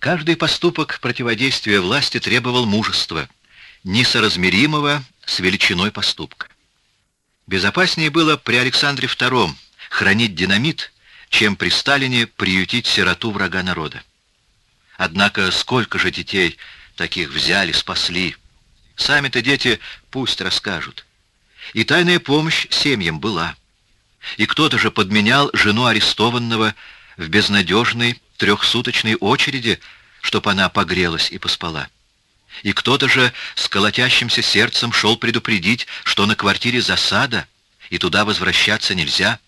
Каждый поступок противодействия власти требовал мужества, несоразмеримого с величиной поступка. Безопаснее было при Александре II хранить динамит, чем при Сталине приютить сироту врага народа. Однако сколько же детей таких взяли, спасли. Сами-то дети пусть расскажут. И тайная помощь семьям была. И кто-то же подменял жену арестованного в безнадежной трехсуточной очереди, чтоб она погрелась и поспала. И кто-то же с колотящимся сердцем шел предупредить, что на квартире засада, и туда возвращаться нельзя.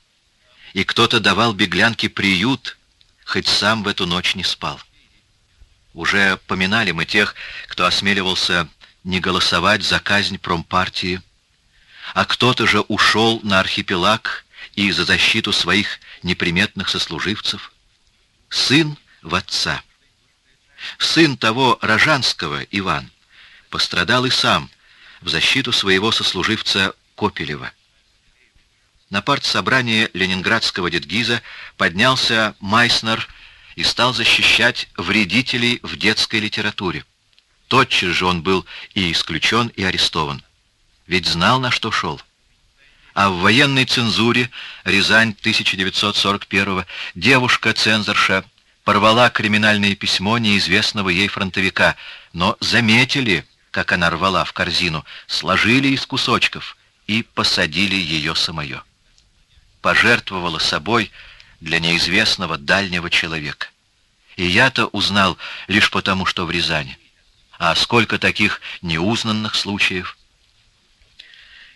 И кто-то давал беглянке приют, хоть сам в эту ночь не спал. Уже поминали мы тех, кто осмеливался не голосовать за казнь промпартии, а кто-то же ушел на архипелаг и за защиту своих неприметных сослуживцев. Сын в отца. Сын того Рожанского, Иван, пострадал и сам в защиту своего сослуживца Копелева. На партсобрании ленинградского Дедгиза поднялся Майснер и стал защищать вредителей в детской литературе. Тотчас же он был и исключен, и арестован. Ведь знал, на что шел. А в военной цензуре Рязань 1941 девушка-цензорша порвала криминальное письмо неизвестного ей фронтовика, но заметили, как она рвала в корзину, сложили из кусочков и посадили ее самое. Пожертвовала собой для неизвестного дальнего человека. И я-то узнал лишь потому, что в Рязани. А сколько таких неузнанных случаев?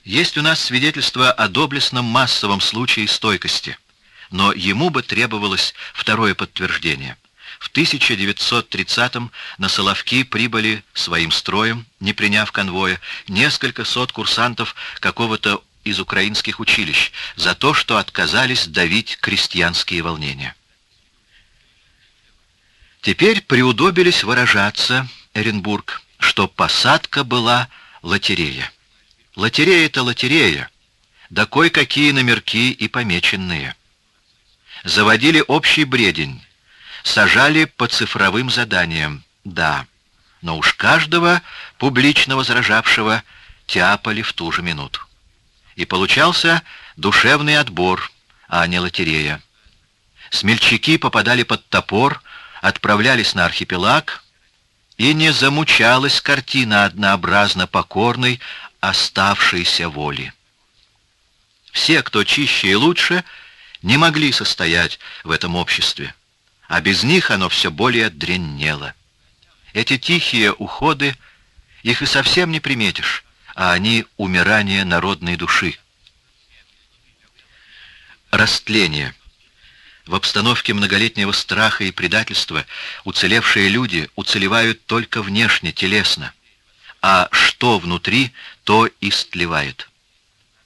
Есть у нас свидетельство о доблестном массовом случае стойкости — но ему бы требовалось второе подтверждение. В 1930-м на Соловки прибыли своим строем, не приняв конвоя, несколько сот курсантов какого-то из украинских училищ за то, что отказались давить крестьянские волнения. Теперь приудобились выражаться, Эренбург, что посадка была лотерея. Лотерея-то лотерея, да кое-какие номерки и помеченные заводили общий бредень, сажали по цифровым заданиям, да, но уж каждого, публично возражавшего, тяпали в ту же минуту. И получался душевный отбор, а не лотерея. Смельчаки попадали под топор, отправлялись на архипелаг, и не замучалась картина однообразно покорной, оставшейся воли. Все, кто чище и лучше — не могли состоять в этом обществе, а без них оно все более дреннело. Эти тихие уходы, их и совсем не приметишь, а они умирание народной души. Растление. В обстановке многолетнего страха и предательства уцелевшие люди уцелевают только внешне, телесно, а что внутри, то истлевает.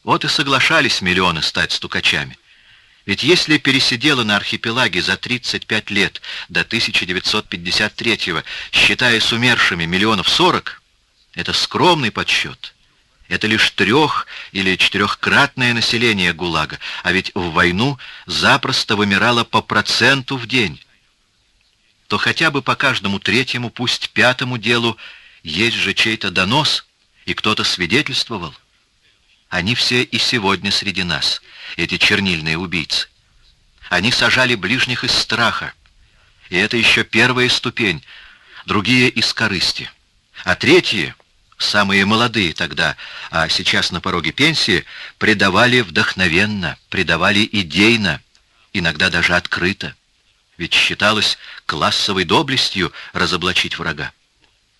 Вот и соглашались миллионы стать стукачами. Ведь если пересидела на архипелаге за 35 лет до 1953-го, считая с умершими миллионов сорок, это скромный подсчет. Это лишь трех- или четырехкратное население ГУЛАГа, а ведь в войну запросто вымирало по проценту в день. То хотя бы по каждому третьему, пусть пятому делу, есть же чей-то донос, и кто-то свидетельствовал. Они все и сегодня среди нас, эти чернильные убийцы. Они сажали ближних из страха. И это еще первая ступень, другие из корысти. А третьи, самые молодые тогда, а сейчас на пороге пенсии, предавали вдохновенно, предавали идейно, иногда даже открыто. Ведь считалось классовой доблестью разоблачить врага.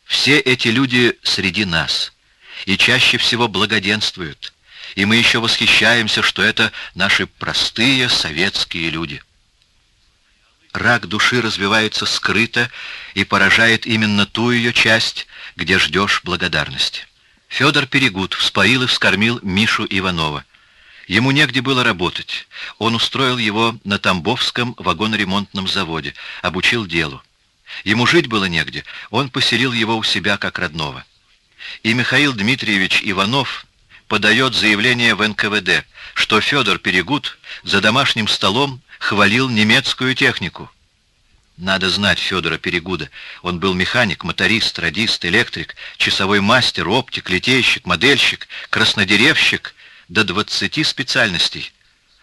Все эти люди среди нас и чаще всего благоденствуют, и мы еще восхищаемся, что это наши простые советские люди. Рак души развивается скрыто и поражает именно ту ее часть, где ждешь благодарности. Федор Перегуд вспоил и вскормил Мишу Иванова. Ему негде было работать. Он устроил его на Тамбовском вагоноремонтном заводе, обучил делу. Ему жить было негде, он поселил его у себя как родного. И Михаил Дмитриевич Иванов подает заявление в НКВД, что Федор Перегуд за домашним столом хвалил немецкую технику. Надо знать Федора Перегуда. Он был механик, моторист, радист, электрик, часовой мастер, оптик, литейщик, модельщик, краснодеревщик до 20 специальностей.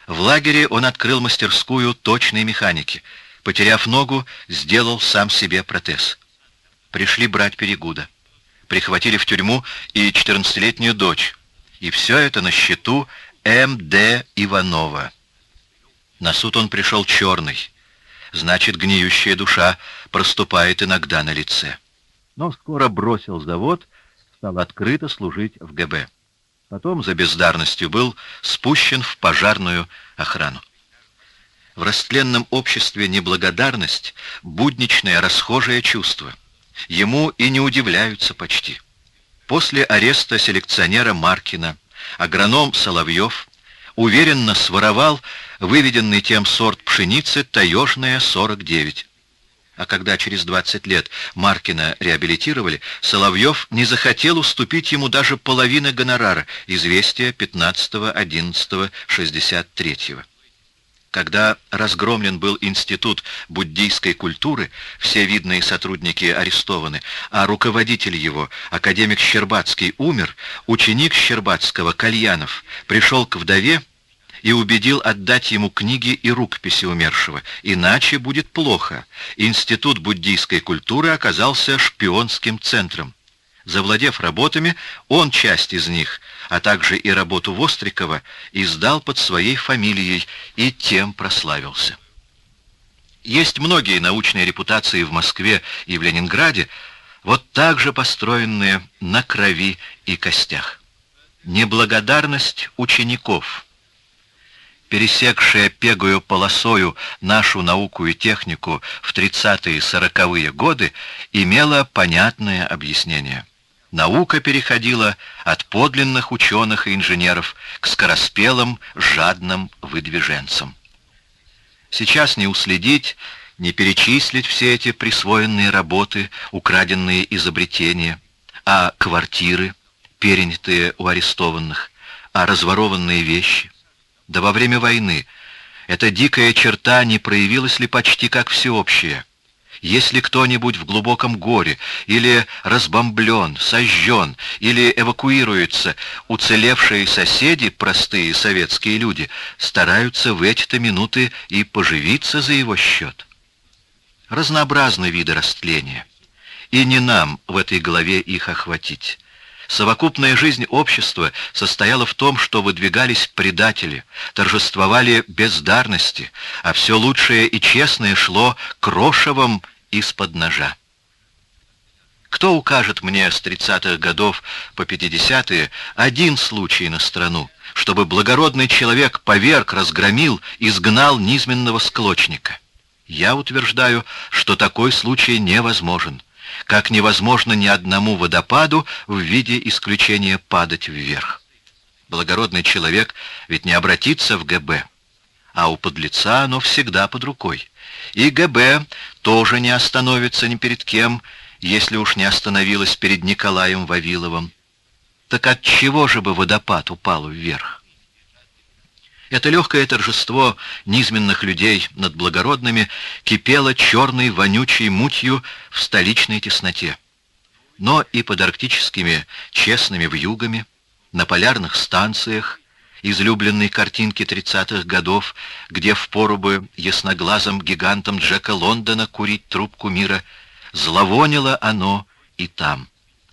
В лагере он открыл мастерскую точной механики. Потеряв ногу, сделал сам себе протез. Пришли брать Перегуда. Прихватили в тюрьму и 14-летнюю дочь. И все это на счету М.Д. Иванова. На суд он пришел черный. Значит, гниющая душа проступает иногда на лице. Но скоро бросил завод, стал открыто служить в ГБ. Потом за бездарностью был спущен в пожарную охрану. В растленном обществе неблагодарность — будничное расхожее чувство. Ему и не удивляются почти. После ареста селекционера Маркина агроном Соловьев уверенно своровал выведенный тем сорт пшеницы «Таежная 49». А когда через 20 лет Маркина реабилитировали, Соловьев не захотел уступить ему даже половины гонорара, известия 15.11.63. Когда разгромлен был институт буддийской культуры, все видные сотрудники арестованы, а руководитель его, академик Щербацкий, умер, ученик Щербацкого, Кальянов, пришел к вдове и убедил отдать ему книги и рукописи умершего, иначе будет плохо. Институт буддийской культуры оказался шпионским центром. Завладев работами, он часть из них, а также и работу Вострикова, издал под своей фамилией и тем прославился. Есть многие научные репутации в Москве и в Ленинграде, вот так же построенные на крови и костях. Неблагодарность учеников, пересекшая пегую полосою нашу науку и технику в 30-е и 40-е годы, имела понятное объяснение. Наука переходила от подлинных ученых и инженеров к скороспелым, жадным выдвиженцам. Сейчас не уследить, не перечислить все эти присвоенные работы, украденные изобретения, а квартиры, перенятые у арестованных, а разворованные вещи. Да во время войны эта дикая черта не проявилась ли почти как всеобщая? Если кто-нибудь в глубоком горе или разбомблен, сожжен или эвакуируется, уцелевшие соседи, простые советские люди, стараются в эти-то минуты и поживиться за его счет. Разнообразны виды растления, и не нам в этой главе их охватить. Совокупная жизнь общества состояла в том, что выдвигались предатели, торжествовали бездарности, а все лучшее и честное шло крошевом из-под ножа. Кто укажет мне с 30-х годов по 50-е один случай на страну, чтобы благородный человек поверг, разгромил, изгнал низменного склочника? Я утверждаю, что такой случай невозможен как невозможно ни одному водопаду в виде исключения падать вверх. Благородный человек ведь не обратится в ГБ, а у подлеца оно всегда под рукой. И ГБ тоже не остановится ни перед кем, если уж не остановилась перед Николаем Вавиловым. Так от чего же бы водопад упал вверх? Это легкое торжество низменных людей над благородными кипело черной вонючей мутью в столичной тесноте. Но и под арктическими честными вьюгами, на полярных станциях, излюбленной картинки 30-х годов, где впору бы ясноглазым гигантом Джека Лондона курить трубку мира, зловонило оно и там.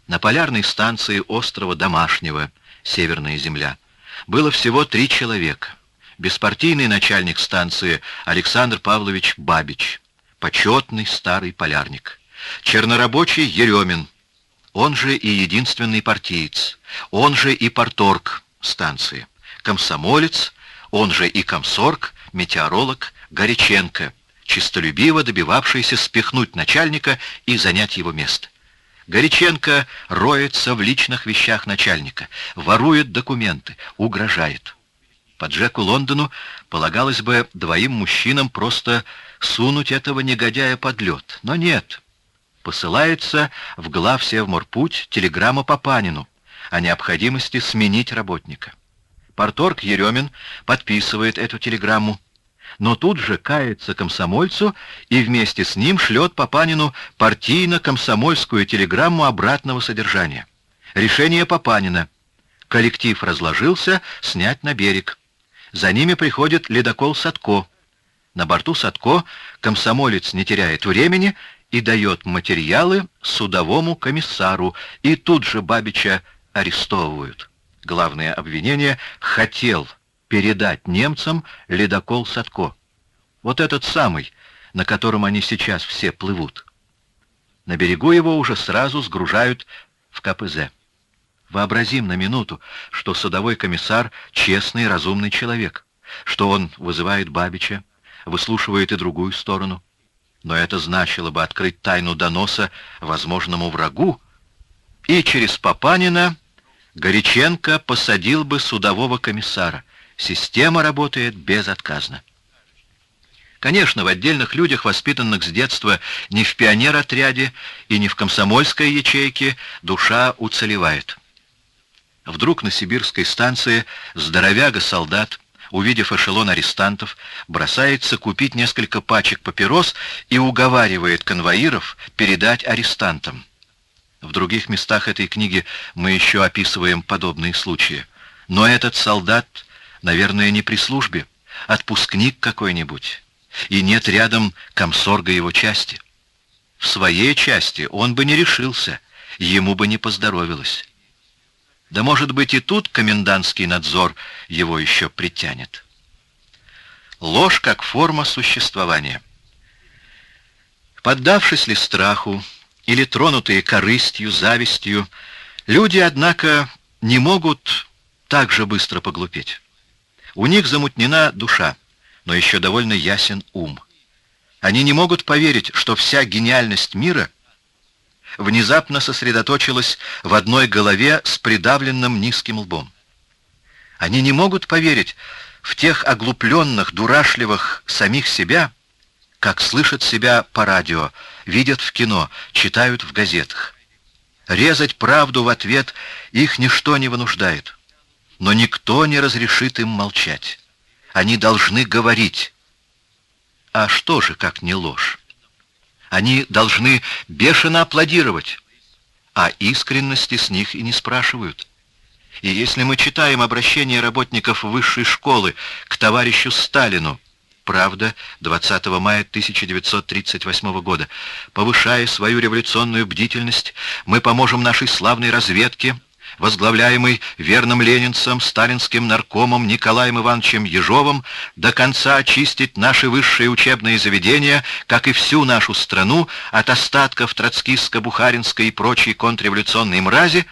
На полярной станции острова Домашнего, Северная Земля, было всего три человека — беспартийный начальник станции Александр Павлович Бабич, почетный старый полярник, чернорабочий Еремин, он же и единственный партиец, он же и порторг станции, комсомолец, он же и комсорг, метеоролог Горяченко, чистолюбиво добивавшийся спихнуть начальника и занять его место. Горяченко роется в личных вещах начальника, ворует документы, угрожает. По Джеку Лондону полагалось бы двоим мужчинам просто сунуть этого негодяя под лед. Но нет. Посылается в глав телеграмма Папанину о необходимости сменить работника. Порторг Еремин подписывает эту телеграмму. но тут же кается комсомольцу и вместе с ним шлет Папанину партийно-комсомольскую телеграмму обратного содержания. Решение Папанина. Коллектив разложился, снять на берег. За ними приходит ледокол Садко. На борту Садко комсомолец не теряет времени и дает материалы судовому комиссару, и тут же Бабича арестовывают. Главное обвинение — хотел передать немцам ледокол Садко. Вот этот самый, на котором они сейчас все плывут. На берегу его уже сразу сгружают в КПЗ. Вообразим на минуту, что садовой комиссар — честный, разумный человек, что он вызывает Бабича, выслушивает и другую сторону. Но это значило бы открыть тайну доноса возможному врагу, и через Папанина Горяченко посадил бы судового комиссара — Система работает безотказно. Конечно, в отдельных людях, воспитанных с детства не в пионер-отряде и не в комсомольской ячейке, душа уцелевает. Вдруг на сибирской станции здоровяга-солдат, увидев эшелон арестантов, бросается купить несколько пачек папирос и уговаривает конвоиров передать арестантам. В других местах этой книги мы еще описываем подобные случаи. Но этот солдат Наверное, не при службе, отпускник какой-нибудь. И нет рядом комсорга его части. В своей части он бы не решился, ему бы не поздоровилось. Да может быть и тут комендантский надзор его еще притянет. Ложь как форма существования. Поддавшись ли страху или тронутые корыстью, завистью, люди, однако, не могут так же быстро поглупеть. У них замутнена душа, но еще довольно ясен ум. Они не могут поверить, что вся гениальность мира внезапно сосредоточилась в одной голове с придавленным низким лбом. Они не могут поверить в тех оглупленных, дурашливых самих себя, как слышат себя по радио, видят в кино, читают в газетах. Резать правду в ответ их ничто не вынуждает но никто не разрешит им молчать. Они должны говорить. А что же, как не ложь? Они должны бешено аплодировать, а искренности с них и не спрашивают. И если мы читаем обращение работников высшей школы к товарищу Сталину, Правда, 20 мая 1938 года. Повышая свою революционную бдительность, мы поможем нашей славной разведке возглавляемый верным ленинцем, сталинским наркомом Николаем Ивановичем Ежовым, до конца очистить наши высшие учебные заведения, как и всю нашу страну, от остатков троцкистско-бухаринской и прочей контрреволюционной мрази,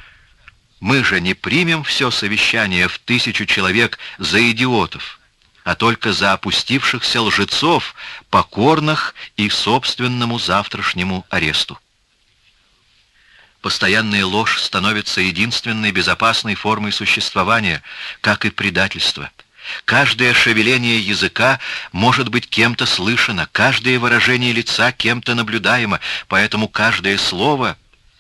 мы же не примем все совещание в тысячу человек за идиотов, а только за опустившихся лжецов, покорных и собственному завтрашнему аресту. Постоянная ложь становится единственной безопасной формой существования, как и предательство. Каждое шевеление языка может быть кем-то слышано, каждое выражение лица кем-то наблюдаемо, поэтому каждое слово,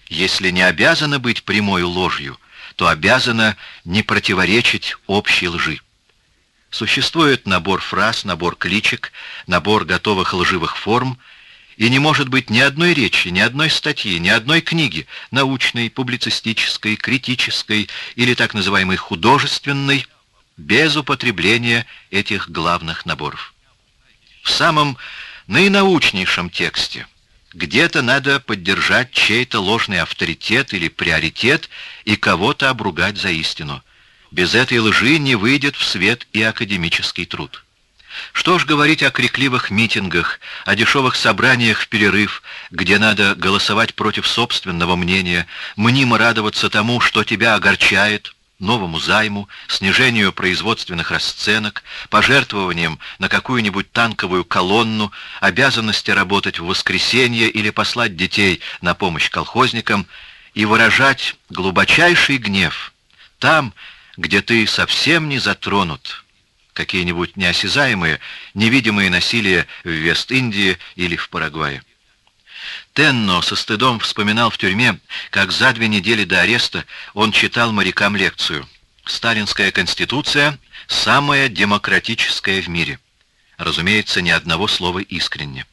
если не обязано быть прямой ложью, то обязано не противоречить общей лжи. Существует набор фраз, набор кличек, набор готовых лживых форм — и не может быть ни одной речи, ни одной статьи, ни одной книги, научной, публицистической, критической или так называемой художественной, без употребления этих главных наборов. В самом наинаучнейшем тексте где-то надо поддержать чей-то ложный авторитет или приоритет и кого-то обругать за истину. Без этой лжи не выйдет в свет и академический труд. Что ж говорить о крикливых митингах, о дешевых собраниях в перерыв, где надо голосовать против собственного мнения, мнимо радоваться тому, что тебя огорчает, новому займу, снижению производственных расценок, пожертвованиям на какую-нибудь танковую колонну, обязанности работать в воскресенье или послать детей на помощь колхозникам и выражать глубочайший гнев там, где ты совсем не затронут, какие-нибудь неосязаемые, невидимые насилия в Вест-Индии или в Парагвае. Тенно со стыдом вспоминал в тюрьме, как за две недели до ареста он читал морякам лекцию «Сталинская конституция – самая демократическая в мире». Разумеется, ни одного слова искренне.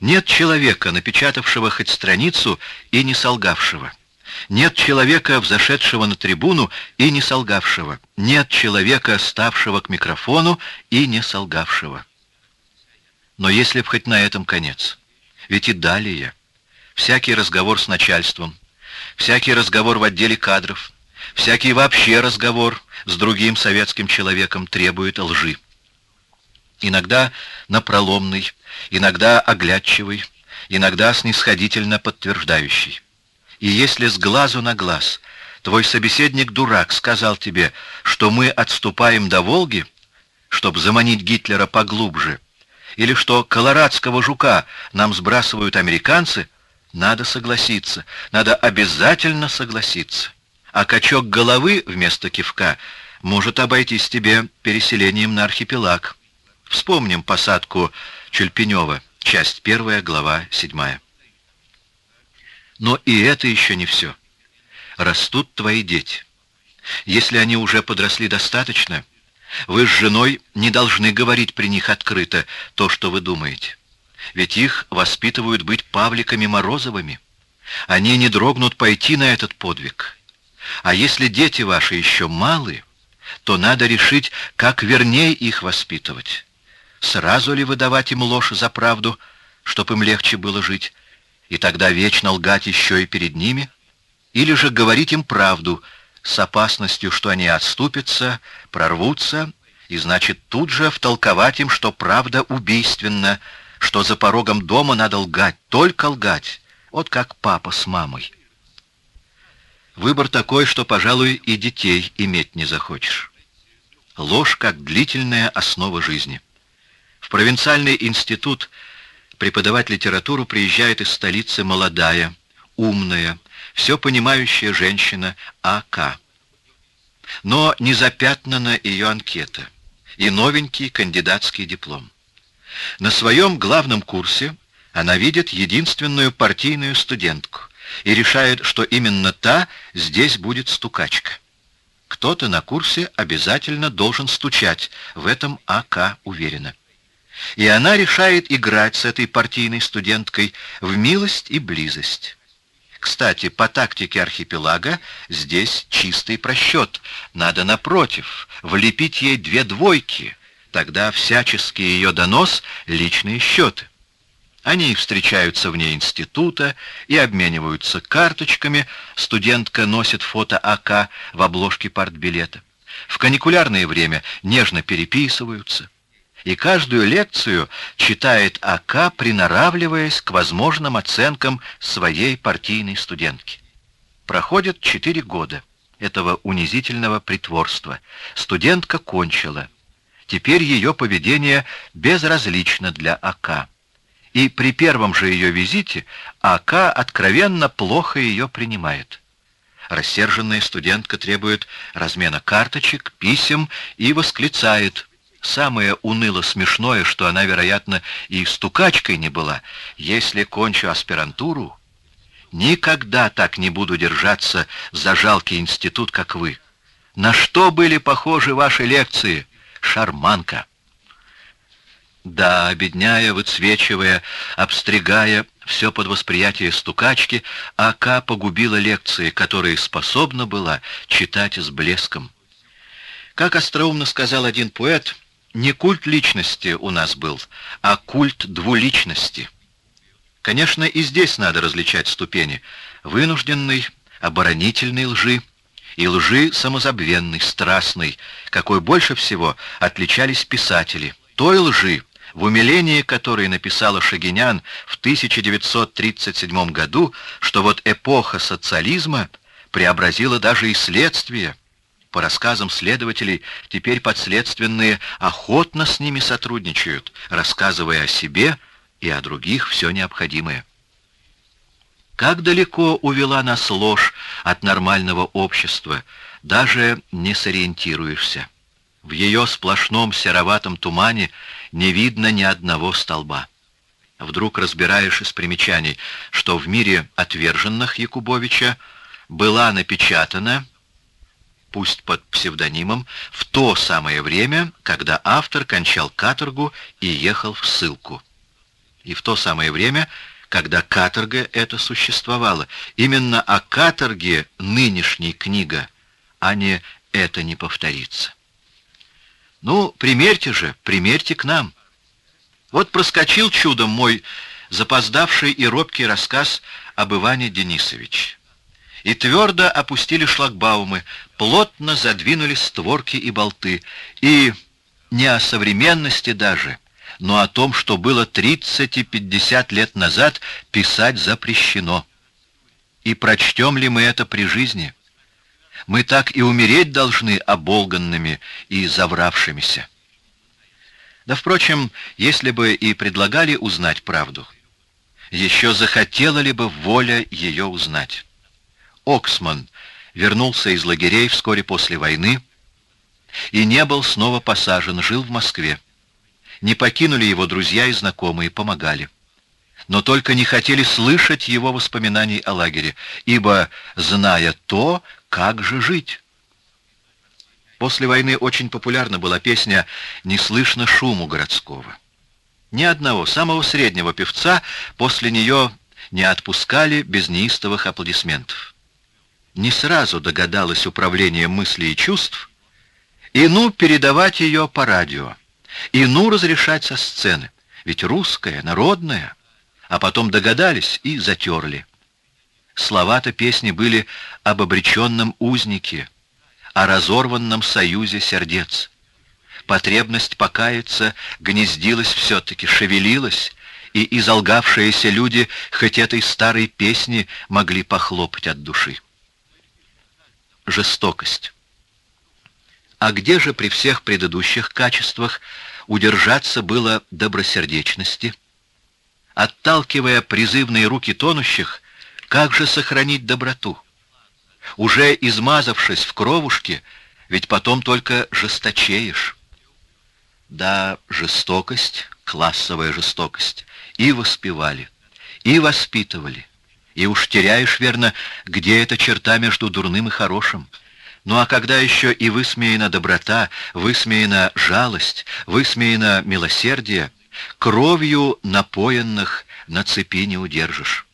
Нет человека, напечатавшего хоть страницу и не солгавшего. Нет человека, взошедшего на трибуну и не солгавшего. Нет человека, ставшего к микрофону и не солгавшего. Но если б хоть на этом конец. Ведь и далее. Всякий разговор с начальством, всякий разговор в отделе кадров, всякий вообще разговор с другим советским человеком требует лжи. Иногда напроломный, иногда оглядчивый, иногда снисходительно подтверждающий. И если с глазу на глаз твой собеседник-дурак сказал тебе, что мы отступаем до Волги, чтобы заманить Гитлера поглубже, или что колорадского жука нам сбрасывают американцы, надо согласиться, надо обязательно согласиться. А качок головы вместо кивка может обойтись тебе переселением на архипелаг. Вспомним посадку Чульпенева, часть первая, глава седьмая. Но и это еще не все. Растут твои дети. Если они уже подросли достаточно, вы с женой не должны говорить при них открыто то, что вы думаете. Ведь их воспитывают быть Павликами Морозовыми. Они не дрогнут пойти на этот подвиг. А если дети ваши еще малы, то надо решить, как вернее их воспитывать. Сразу ли выдавать им ложь за правду, чтобы им легче было жить, и тогда вечно лгать еще и перед ними? Или же говорить им правду с опасностью, что они отступятся, прорвутся, и значит тут же втолковать им, что правда убийственна, что за порогом дома надо лгать, только лгать, вот как папа с мамой. Выбор такой, что, пожалуй, и детей иметь не захочешь. Ложь как длительная основа жизни. В провинциальный институт преподавать литературу приезжает из столицы молодая, умная, все понимающая женщина А.К. Но не запятнана ее анкета и новенький кандидатский диплом. На своем главном курсе она видит единственную партийную студентку и решает, что именно та здесь будет стукачка. Кто-то на курсе обязательно должен стучать, в этом А.К. уверена. И она решает играть с этой партийной студенткой в милость и близость. Кстати, по тактике архипелага здесь чистый просчет. Надо, напротив, влепить ей две двойки. Тогда всяческий ее донос — личные счеты. Они встречаются вне института и обмениваются карточками. Студентка носит фото АК в обложке партбилета. В каникулярное время нежно переписываются и каждую лекцию читает АК, приноравливаясь к возможным оценкам своей партийной студентки. Проходит четыре года этого унизительного притворства. Студентка кончила. Теперь ее поведение безразлично для АК. И при первом же ее визите АК откровенно плохо ее принимает. Рассерженная студентка требует размена карточек, писем и восклицает Самое уныло смешное, что она, вероятно, и стукачкой не была. Если кончу аспирантуру, никогда так не буду держаться за жалкий институт, как вы. На что были похожи ваши лекции? Шарманка. Да, обедняя, выцвечивая, обстригая все под восприятие стукачки, АК погубила лекции, которые способна была читать с блеском. Как остроумно сказал один поэт, не культ личности у нас был, а культ двуличности. Конечно, и здесь надо различать ступени вынужденной, оборонительной лжи и лжи самозабвенной, страстной, какой больше всего отличались писатели. Той лжи, в умилении которой написала Шагинян в 1937 году, что вот эпоха социализма преобразила даже и следствие – по рассказам следователей, теперь подследственные охотно с ними сотрудничают, рассказывая о себе и о других все необходимое. Как далеко увела нас ложь от нормального общества, даже не сориентируешься. В ее сплошном сероватом тумане не видно ни одного столба. Вдруг разбираешь из примечаний, что в мире отверженных Якубовича была напечатана пусть под псевдонимом, в то самое время, когда автор кончал каторгу и ехал в ссылку. И в то самое время, когда каторга это существовала. Именно о каторге нынешней книга, а не «это не повторится». Ну, примерьте же, примерьте к нам. Вот проскочил чудом мой запоздавший и робкий рассказ об Иване Денисовиче. И твердо опустили шлагбаумы, плотно задвинули створки и болты. И не о современности даже, но о том, что было 30 и 50 лет назад, писать запрещено. И прочтем ли мы это при жизни? мы так и умереть должны оболганными и завравшимися. Да, впрочем, если бы и предлагали узнать правду, еще захотела ли бы воля ее узнать. Оксман вернулся из лагерей вскоре после войны и не был снова посажен, жил в Москве. Не покинули его друзья и знакомые, помогали. Но только не хотели слышать его воспоминаний о лагере, ибо, зная то, как же жить? После войны очень популярна была песня «Не слышно шуму городского». Ни одного, самого среднего певца после нее не отпускали без неистовых аплодисментов. Не сразу догадалось управление мыслей и чувств, и ну передавать ее по радио, и ну разрешать со сцены, ведь русская, народная, а потом догадались и затерли. Слова-то песни были об обреченном узнике, о разорванном союзе сердец. Потребность покаяться гнездилась все-таки, шевелилась, и изолгавшиеся люди хоть этой старой песни могли похлопать от души. Жестокость. А где же при всех предыдущих качествах удержаться было добросердечности? Отталкивая призывные руки тонущих, как же сохранить доброту? Уже измазавшись в кровушке, ведь потом только жесточеешь. Да, жестокость, классовая жестокость, и воспевали, и воспитывали. И уж теряешь, верно, где эта черта между дурным и хорошим. Ну а когда еще и высмеяна доброта, высмеяна жалость, высмеяна милосердие, кровью напоенных на цепи не удержишь.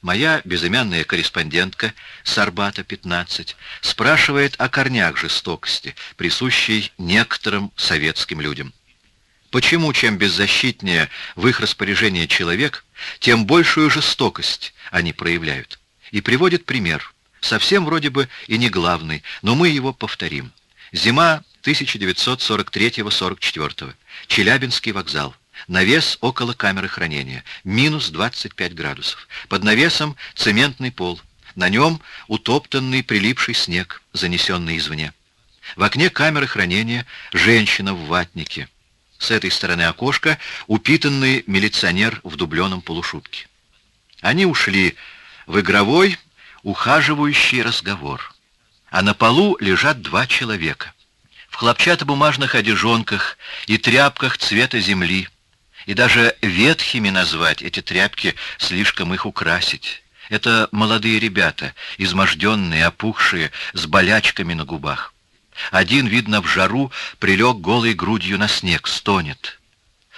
Моя безымянная корреспондентка Сарбата 15 спрашивает о корнях жестокости, присущей некоторым советским людям. Почему чем беззащитнее в их распоряжении человек, тем большую жестокость они проявляют? И приводит пример, совсем вроде бы и не главный, но мы его повторим. Зима 1943-44. Челябинский вокзал. Навес около камеры хранения. Минус 25 градусов. Под навесом цементный пол. На нем утоптанный прилипший снег, занесенный извне. В окне камеры хранения женщина в ватнике. С этой стороны окошка упитанный милиционер в дубленом полушубке. Они ушли в игровой, ухаживающий разговор. А на полу лежат два человека. В хлопчатобумажных одежонках и тряпках цвета земли, и даже ветхими назвать эти тряпки, слишком их украсить. Это молодые ребята, изможденные, опухшие, с болячками на губах. Один, видно, в жару прилег голой грудью на снег, стонет.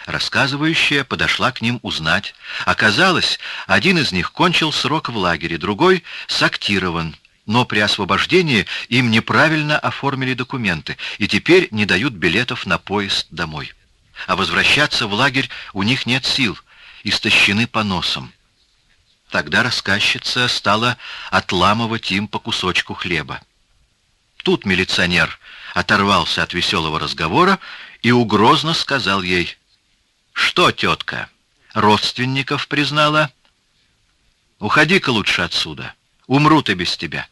Рассказывающая подошла к ним узнать. Оказалось, один из них кончил срок в лагере, другой сактирован, но при освобождении им неправильно оформили документы и теперь не дают билетов на поезд домой а возвращаться в лагерь у них нет сил, истощены по носам. Тогда рассказчица стала отламывать им по кусочку хлеба. Тут милиционер оторвался от веселого разговора и угрозно сказал ей, «Что, тетка, родственников признала? Уходи-ка лучше отсюда, умрут и без тебя».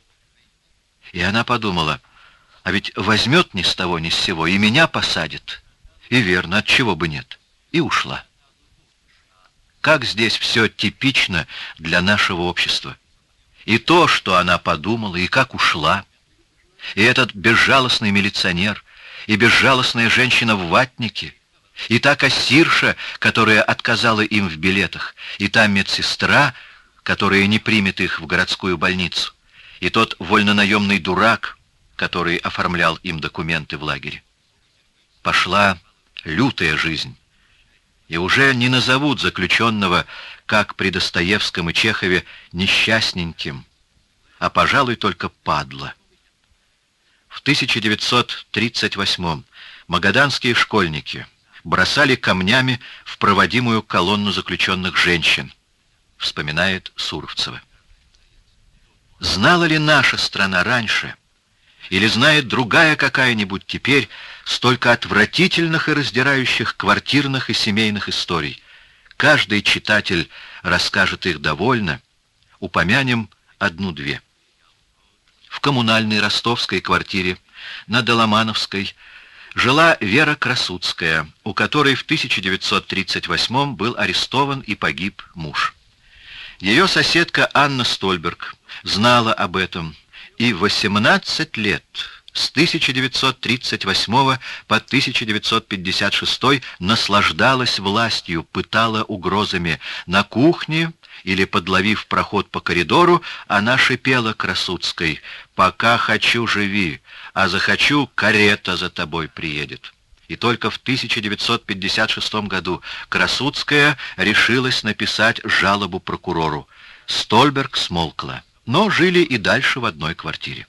И она подумала, а ведь возьмет ни с того ни с сего и меня посадит. И верно, от чего бы нет. И ушла. Как здесь все типично для нашего общества. И то, что она подумала, и как ушла. И этот безжалостный милиционер, и безжалостная женщина в ватнике, и та кассирша, которая отказала им в билетах, и та медсестра, которая не примет их в городскую больницу, и тот вольнонаемный дурак, который оформлял им документы в лагере. Пошла лютая жизнь, и уже не назовут заключенного, как при Достоевском и Чехове, несчастненьким, а, пожалуй, только падла. В 1938 магаданские школьники бросали камнями в проводимую колонну заключенных женщин, вспоминает Суровцева. Знала ли наша страна раньше, или знает другая какая-нибудь теперь, столько отвратительных и раздирающих квартирных и семейных историй? Каждый читатель расскажет их довольно, упомянем одну-две. В коммунальной ростовской квартире на Доломановской жила Вера Красудская, у которой в 1938 был арестован и погиб муж. Ее соседка Анна Стольберг знала об этом и 18 лет, с 1938 по 1956 наслаждалась властью, пытала угрозами. На кухне или подловив проход по коридору, она шипела Красудской «Пока хочу, живи, а захочу, карета за тобой приедет». И только в 1956 году Красудская решилась написать жалобу прокурору. Стольберг смолкла но жили и дальше в одной квартире.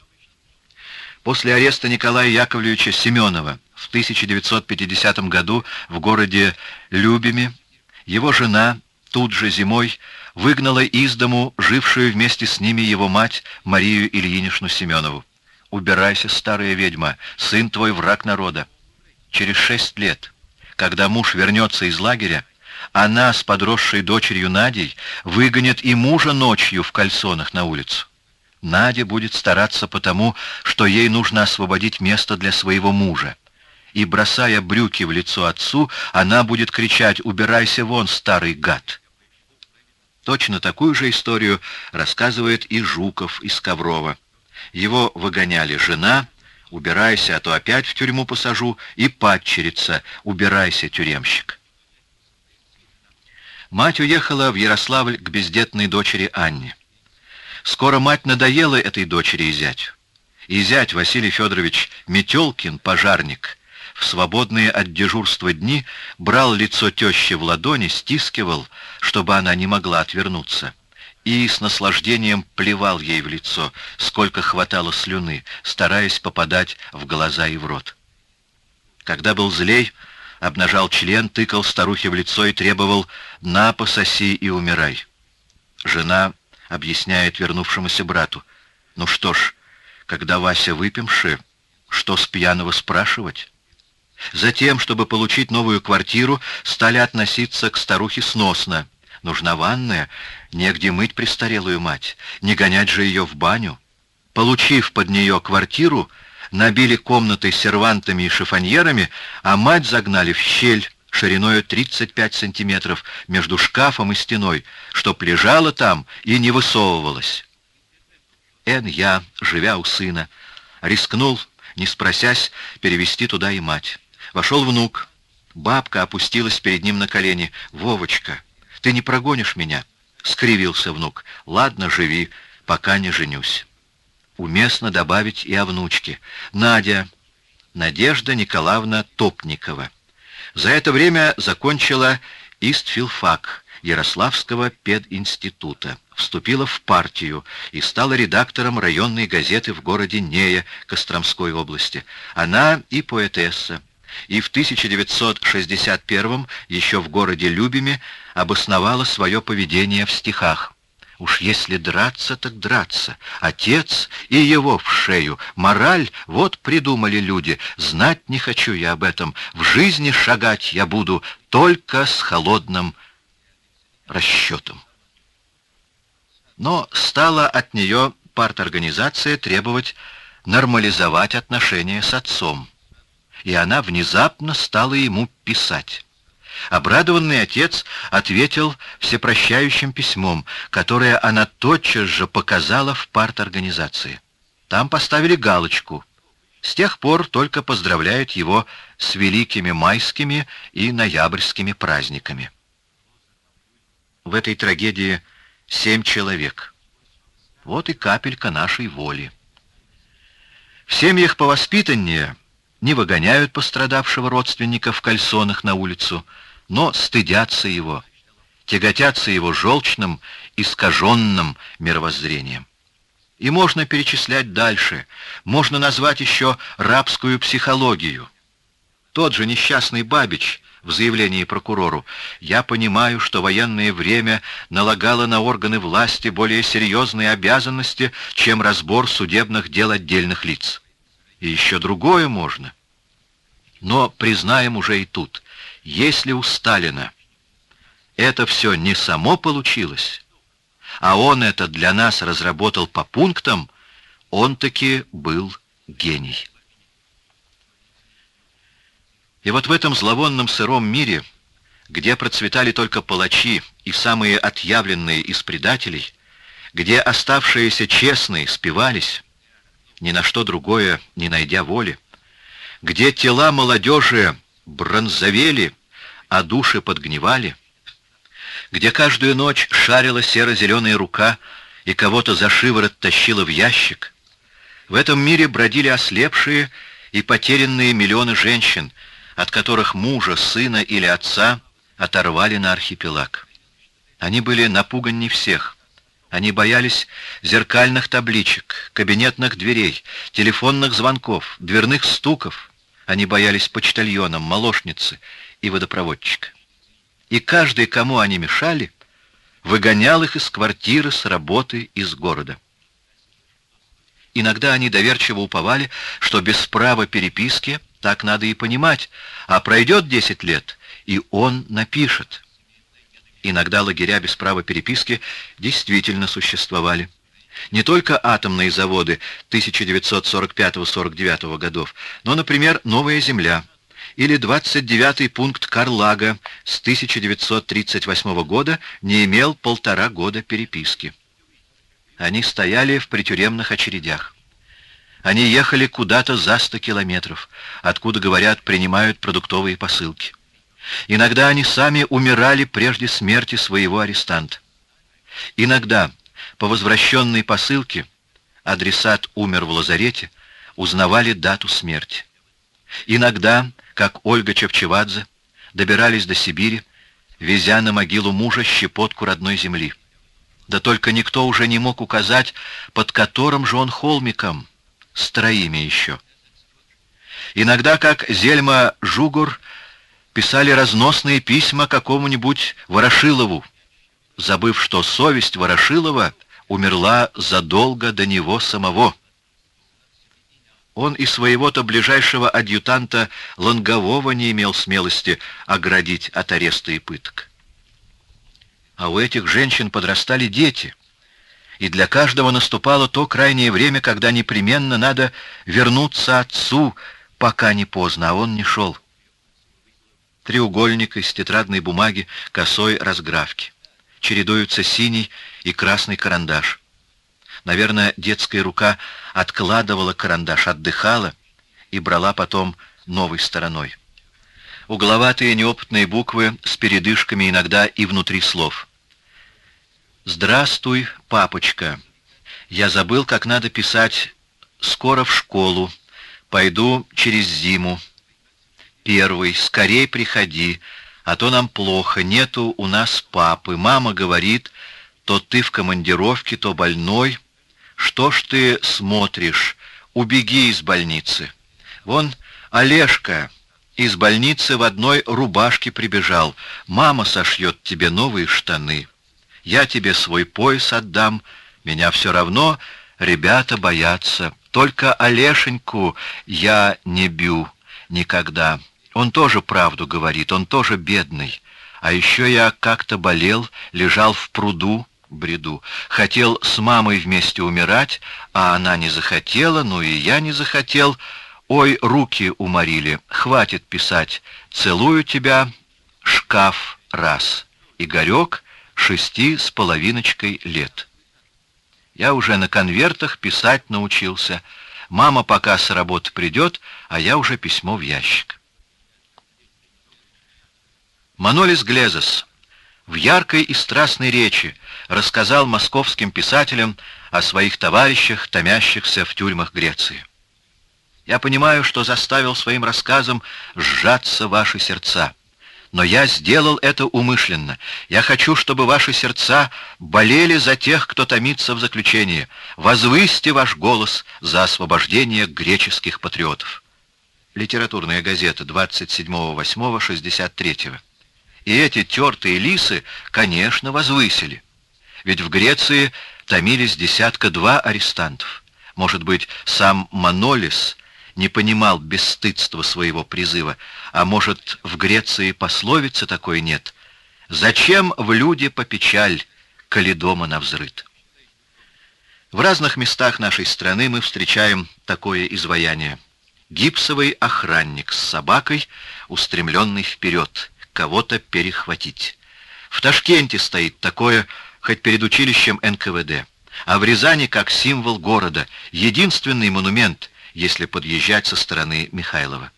После ареста Николая Яковлевича Семенова в 1950 году в городе Любиме его жена тут же зимой выгнала из дому жившую вместе с ними его мать Марию Ильиничну Семенову. «Убирайся, старая ведьма, сын твой враг народа». Через шесть лет, когда муж вернется из лагеря, она с подросшей дочерью Надей выгонит и мужа ночью в кальсонах на улицу. Надя будет стараться потому, что ей нужно освободить место для своего мужа. И, бросая брюки в лицо отцу, она будет кричать «Убирайся вон, старый гад!». Точно такую же историю рассказывает и Жуков из Коврова. Его выгоняли жена, «Убирайся, а то опять в тюрьму посажу», и падчерица «Убирайся, тюремщик». Мать уехала в Ярославль к бездетной дочери Анне. Скоро мать надоела этой дочери и зять. И зять Василий Федорович Метелкин, пожарник, в свободные от дежурства дни брал лицо тещи в ладони, стискивал, чтобы она не могла отвернуться, и с наслаждением плевал ей в лицо, сколько хватало слюны, стараясь попадать в глаза и в рот. Когда был злей, обнажал член, тыкал старухе в лицо и требовал «на, пососи и умирай». Жена объясняет вернувшемуся брату «ну что ж, когда Вася выпивши, что с пьяного спрашивать?» Затем, чтобы получить новую квартиру, стали относиться к старухе сносно. Нужна ванная, негде мыть престарелую мать, не гонять же ее в баню. Получив под нее квартиру, набили комнаты сервантами и шифоньерами, а мать загнали в щель шириною 35 сантиметров между шкафом и стеной, чтоб лежала там и не высовывалась. Эн я, живя у сына, рискнул, не спросясь, перевести туда и мать. Вошел внук. Бабка опустилась перед ним на колени. «Вовочка, ты не прогонишь меня?» — скривился внук. «Ладно, живи, пока не женюсь» уместно добавить и о внучке. Надя, Надежда Николаевна Топникова. За это время закончила Истфилфак Ярославского пединститута, вступила в партию и стала редактором районной газеты в городе Нея Костромской области. Она и поэтесса, и в 1961 еще в городе Любиме обосновала свое поведение в стихах. Уж если драться, так драться. Отец и его в шею. Мораль, вот придумали люди. Знать не хочу я об этом. В жизни шагать я буду только с холодным расчетом. Но стала от нее парторганизация требовать нормализовать отношения с отцом. И она внезапно стала ему писать. Обрадованный отец ответил всепрощающим письмом, которое она тотчас же показала в парт-организации. Там поставили галочку. С тех пор только поздравляют его с великими майскими и ноябрьскими праздниками. В этой трагедии семь человек. Вот и капелька нашей воли. В семьях повоспитаннее не выгоняют пострадавшего родственника в кальсонах на улицу, но стыдятся его, тяготятся его желчным, искаженным мировоззрением. И можно перечислять дальше, можно назвать еще рабскую психологию. Тот же несчастный Бабич в заявлении прокурору «Я понимаю, что военное время налагало на органы власти более серьезные обязанности, чем разбор судебных дел отдельных лиц». И еще другое можно. Но признаем уже и тут, если у Сталина это все не само получилось, а он это для нас разработал по пунктам, он таки был гений. И вот в этом зловонном сыром мире, где процветали только палачи и самые отъявленные из предателей, где оставшиеся честные спивались, ни на что другое не найдя воли, где тела молодежи бронзовели, а души подгнивали, где каждую ночь шарила серо-зеленая рука и кого-то за шиворот тащила в ящик. В этом мире бродили ослепшие и потерянные миллионы женщин, от которых мужа, сына или отца оторвали на архипелаг. Они были напуганнее всех. Они боялись зеркальных табличек, кабинетных дверей, телефонных звонков, дверных стуков. Они боялись почтальона, молочницы и водопроводчика и каждый, кому они мешали, выгонял их из квартиры, с работы, из города. Иногда они доверчиво уповали, что без права переписки так надо и понимать, а пройдет 10 лет, и он напишет. Иногда лагеря без права переписки действительно существовали. Не только атомные заводы 1945-49 годов, но, например, Новая Земля – или 29-й пункт Карлага с 1938 года не имел полтора года переписки. Они стояли в притюремных очередях. Они ехали куда-то за 100 километров, откуда, говорят, принимают продуктовые посылки. Иногда они сами умирали прежде смерти своего арестанта. Иногда по возвращенной посылке адресат умер в лазарете, узнавали дату смерти. Иногда как Ольга Чевчевадзе, добирались до Сибири, везя на могилу мужа щепотку родной земли. Да только никто уже не мог указать, под которым же он холмиком, с троими еще. Иногда, как Зельма Жугур, писали разносные письма какому-нибудь Ворошилову, забыв, что совесть Ворошилова умерла задолго до него самого. Он и своего-то ближайшего адъютанта Лонгового не имел смелости оградить от ареста и пыток. А у этих женщин подрастали дети, и для каждого наступало то крайнее время, когда непременно надо вернуться отцу, пока не поздно, а он не шел. Треугольник из тетрадной бумаги косой разграфки. Чередуются синий и красный карандаш. Наверное, детская рука откладывала карандаш, отдыхала и брала потом новой стороной. Угловатые неопытные буквы с передышками иногда и внутри слов. «Здравствуй, папочка. Я забыл, как надо писать «скоро в школу», «пойду через зиму». Первый, скорей приходи, а то нам плохо, нету у нас папы. Мама говорит, то ты в командировке, то больной, что ж ты смотришь? Убеги из больницы. Вон Олежка из больницы в одной рубашке прибежал. Мама сошьет тебе новые штаны. Я тебе свой пояс отдам. Меня все равно ребята боятся. Только Олешеньку я не бью никогда. Он тоже правду говорит, он тоже бедный. А еще я как-то болел, лежал в пруду, бреду. Хотел с мамой вместе умирать, а она не захотела, ну и я не захотел. Ой, руки уморили, хватит писать. Целую тебя, шкаф раз. Игорек шести с половиночкой лет. Я уже на конвертах писать научился. Мама пока с работы придет, а я уже письмо в ящик. Манолис Глезос в яркой и страстной речи рассказал московским писателям о своих товарищах, томящихся в тюрьмах Греции. Я понимаю, что заставил своим рассказом сжаться ваши сердца. Но я сделал это умышленно. Я хочу, чтобы ваши сердца болели за тех, кто томится в заключении. Возвысьте ваш голос за освобождение греческих патриотов. Литературная газета 27.08.63. И эти тертые лисы, конечно, возвысили. Ведь в Греции томились десятка-два арестантов. Может быть, сам Манолис не понимал бесстыдства своего призыва, а может, в Греции пословицы такой нет. «Зачем в люди по печаль, коли дома навзрыд?» В разных местах нашей страны мы встречаем такое изваяние. Гипсовый охранник с собакой, устремленный вперед, кого-то перехватить. В Ташкенте стоит такое, хоть перед училищем НКВД. А в Рязани, как символ города, единственный монумент, если подъезжать со стороны Михайлова.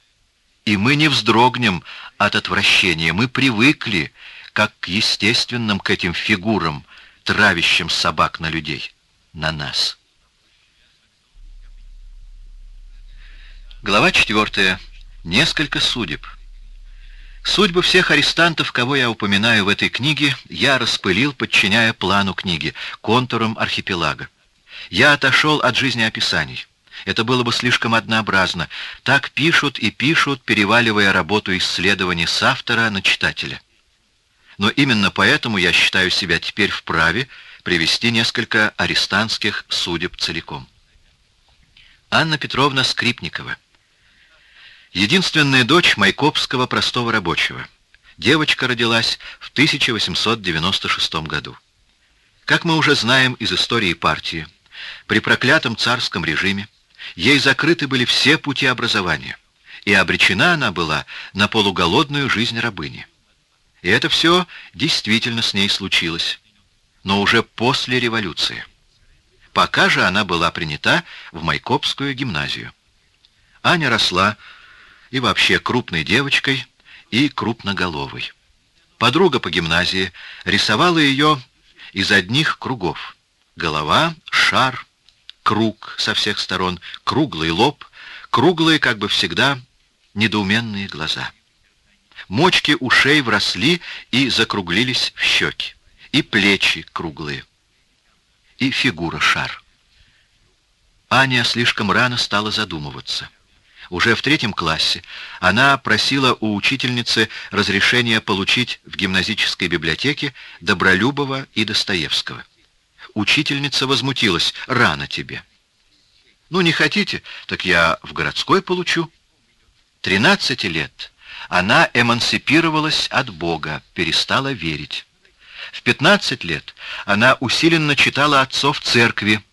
И мы не вздрогнем от отвращения, мы привыкли, как к естественным к этим фигурам, травящим собак на людей, на нас. Глава 4. Несколько судеб. Судьбы всех арестантов, кого я упоминаю в этой книге, я распылил, подчиняя плану книги, контурам архипелага. Я отошел от жизнеописаний. Это было бы слишком однообразно. Так пишут и пишут, переваливая работу исследований с автора на читателя. Но именно поэтому я считаю себя теперь вправе привести несколько арестантских судеб целиком. Анна Петровна Скрипникова. Единственная дочь Майкопского простого рабочего. Девочка родилась в 1896 году. Как мы уже знаем из истории партии, при проклятом царском режиме Ей закрыты были все пути образования, и обречена она была на полуголодную жизнь рабыни. И это все действительно с ней случилось, но уже после революции. Пока же она была принята в Майкопскую гимназию. Аня росла и вообще крупной девочкой, и крупноголовой. Подруга по гимназии рисовала ее из одних кругов. Голова, шар, круг со всех сторон, круглый лоб, круглые, как бы всегда, недоуменные глаза. Мочки ушей вросли и закруглились в щеки, и плечи круглые, и фигура шар. Аня слишком рано стала задумываться. Уже в третьем классе она просила у учительницы разрешения получить в гимназической библиотеке Добролюбова и Достоевского. Учительница возмутилась. «Рано тебе». «Ну, не хотите, так я в городской получу». Тринадцати лет она эмансипировалась от Бога, перестала верить. В пятнадцать лет она усиленно читала отцов церкви,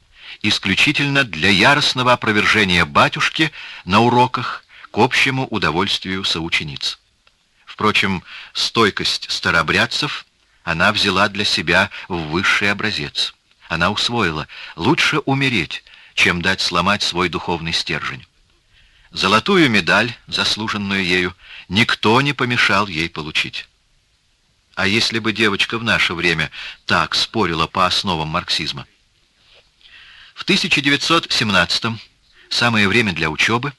исключительно для яростного опровержения батюшки на уроках к общему удовольствию соучениц. Впрочем, стойкость старобрядцев она взяла для себя в высший образец. Она усвоила, лучше умереть, чем дать сломать свой духовный стержень. Золотую медаль, заслуженную ею, никто не помешал ей получить. А если бы девочка в наше время так спорила по основам марксизма? В 1917-м, самое время для учебы,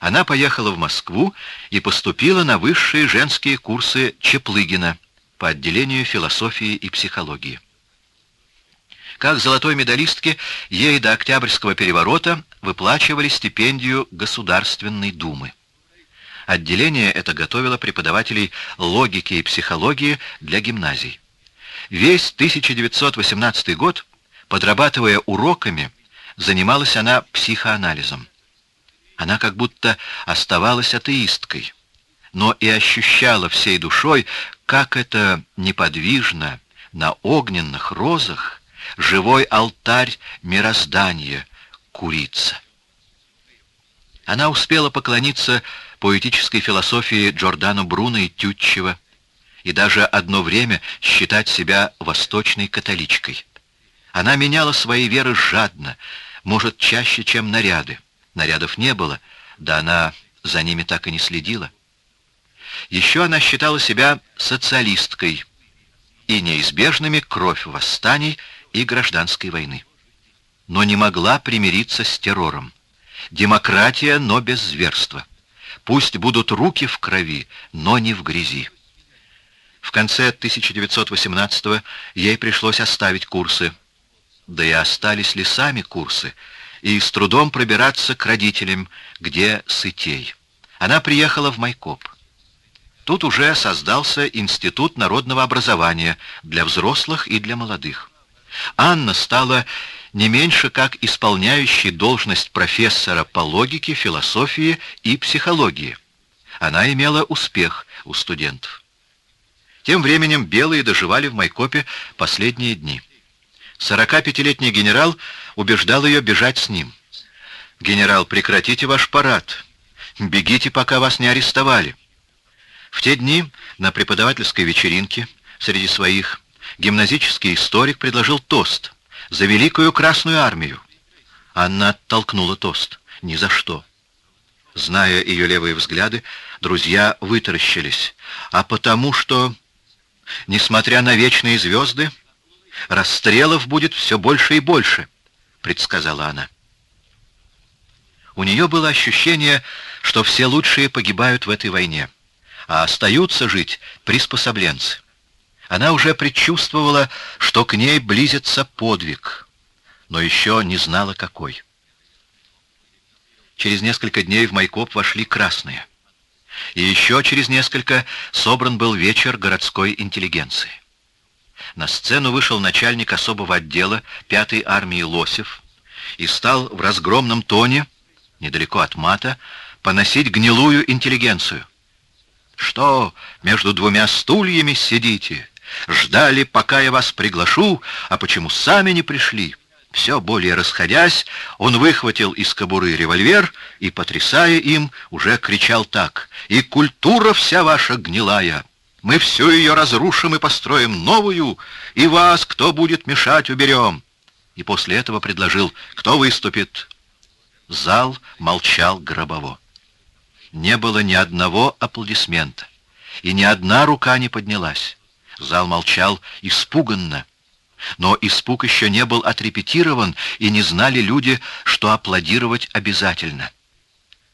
она поехала в Москву и поступила на высшие женские курсы Чеплыгина по отделению философии и психологии. Как золотой медалистке, ей до Октябрьского переворота выплачивали стипендию Государственной Думы. Отделение это готовило преподавателей логики и психологии для гимназий. Весь 1918 год, подрабатывая уроками, занималась она психоанализом. Она как будто оставалась атеисткой, но и ощущала всей душой, как это неподвижно на огненных розах живой алтарь мироздания, курица. Она успела поклониться поэтической философии Джордано Бруно и Тютчева и даже одно время считать себя восточной католичкой. Она меняла свои веры жадно, может, чаще, чем наряды. Нарядов не было, да она за ними так и не следила. Еще она считала себя социалисткой, и неизбежными кровь восстаний и гражданской войны. Но не могла примириться с террором. Демократия, но без зверства. Пусть будут руки в крови, но не в грязи. В конце 1918-го ей пришлось оставить курсы. Да и остались ли сами курсы, и с трудом пробираться к родителям, где сытей. Она приехала в Майкоп. Тут уже создался Институт народного образования для взрослых и для молодых. Анна стала не меньше как исполняющей должность профессора по логике, философии и психологии. Она имела успех у студентов. Тем временем белые доживали в Майкопе последние дни. 45-летний генерал убеждал ее бежать с ним. «Генерал, прекратите ваш парад. Бегите, пока вас не арестовали». В те дни на преподавательской вечеринке среди своих гимназический историк предложил тост за Великую Красную Армию. Анна оттолкнула тост. Ни за что. Зная ее левые взгляды, друзья вытаращились. А потому что Несмотря на вечные звезды, расстрелов будет все больше и больше, предсказала она. У нее было ощущение, что все лучшие погибают в этой войне, а остаются жить приспособленцы. Она уже предчувствовала, что к ней близится подвиг, но еще не знала, какой. Через несколько дней в Майкоп вошли красные — и еще через несколько собран был вечер городской интеллигенции. На сцену вышел начальник особого отдела 5-й армии Лосев и стал в разгромном тоне, недалеко от мата, поносить гнилую интеллигенцию. «Что, между двумя стульями сидите? Ждали, пока я вас приглашу, а почему сами не пришли?» Все более расходясь, он выхватил из кобуры револьвер и, потрясая им, уже кричал так. «И культура вся ваша гнилая! Мы всю ее разрушим и построим новую, и вас, кто будет мешать, уберем!» И после этого предложил, кто выступит. Зал молчал гробово. Не было ни одного аплодисмента, и ни одна рука не поднялась. Зал молчал испуганно. Но испуг еще не был отрепетирован, и не знали люди, что аплодировать обязательно.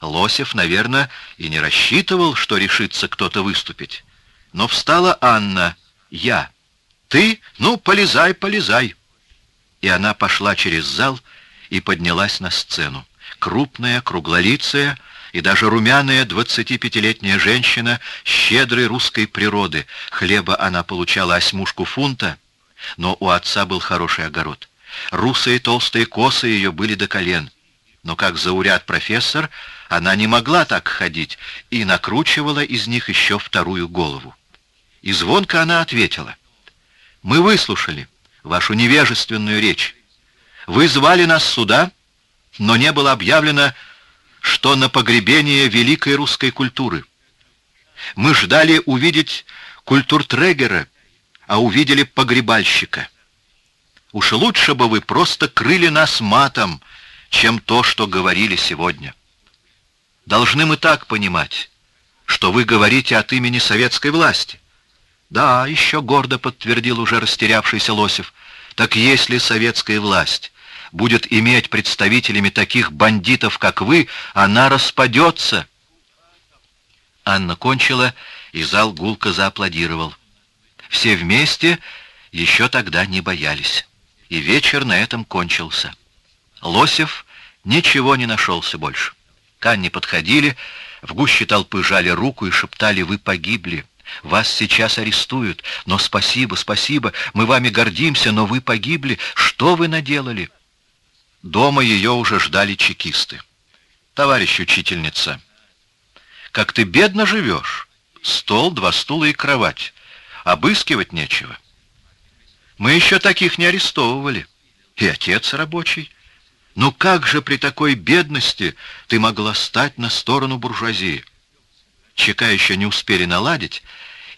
Лосев, наверное, и не рассчитывал, что решится кто-то выступить. Но встала Анна, я. Ты? Ну, полезай, полезай. И она пошла через зал и поднялась на сцену. Крупная, круглолицая и даже румяная 25-летняя женщина щедрой русской природы. Хлеба она получала осьмушку фунта — но у отца был хороший огород. Русые толстые косы ее были до колен. Но как зауряд профессор, она не могла так ходить и накручивала из них еще вторую голову. И звонко она ответила. «Мы выслушали вашу невежественную речь. Вы звали нас сюда, но не было объявлено, что на погребение великой русской культуры. Мы ждали увидеть культуртрегера, а увидели погребальщика. Уж лучше бы вы просто крыли нас матом, чем то, что говорили сегодня. Должны мы так понимать, что вы говорите от имени советской власти. Да, еще гордо подтвердил уже растерявшийся Лосев. Так если советская власть будет иметь представителями таких бандитов, как вы, она распадется. Анна кончила, и зал гулко зааплодировал. Все вместе еще тогда не боялись. И вечер на этом кончился. Лосев ничего не нашелся больше. К Анне подходили, в гуще толпы жали руку и шептали «Вы погибли». Вас сейчас арестуют, но спасибо, спасибо, мы вами гордимся, но вы погибли. Что вы наделали?» Дома ее уже ждали чекисты. «Товарищ учительница, как ты бедно живешь. Стол, два стула и кровать обыскивать нечего. Мы еще таких не арестовывали. И отец рабочий. Ну как же при такой бедности ты могла стать на сторону буржуазии? ЧК еще не успели наладить,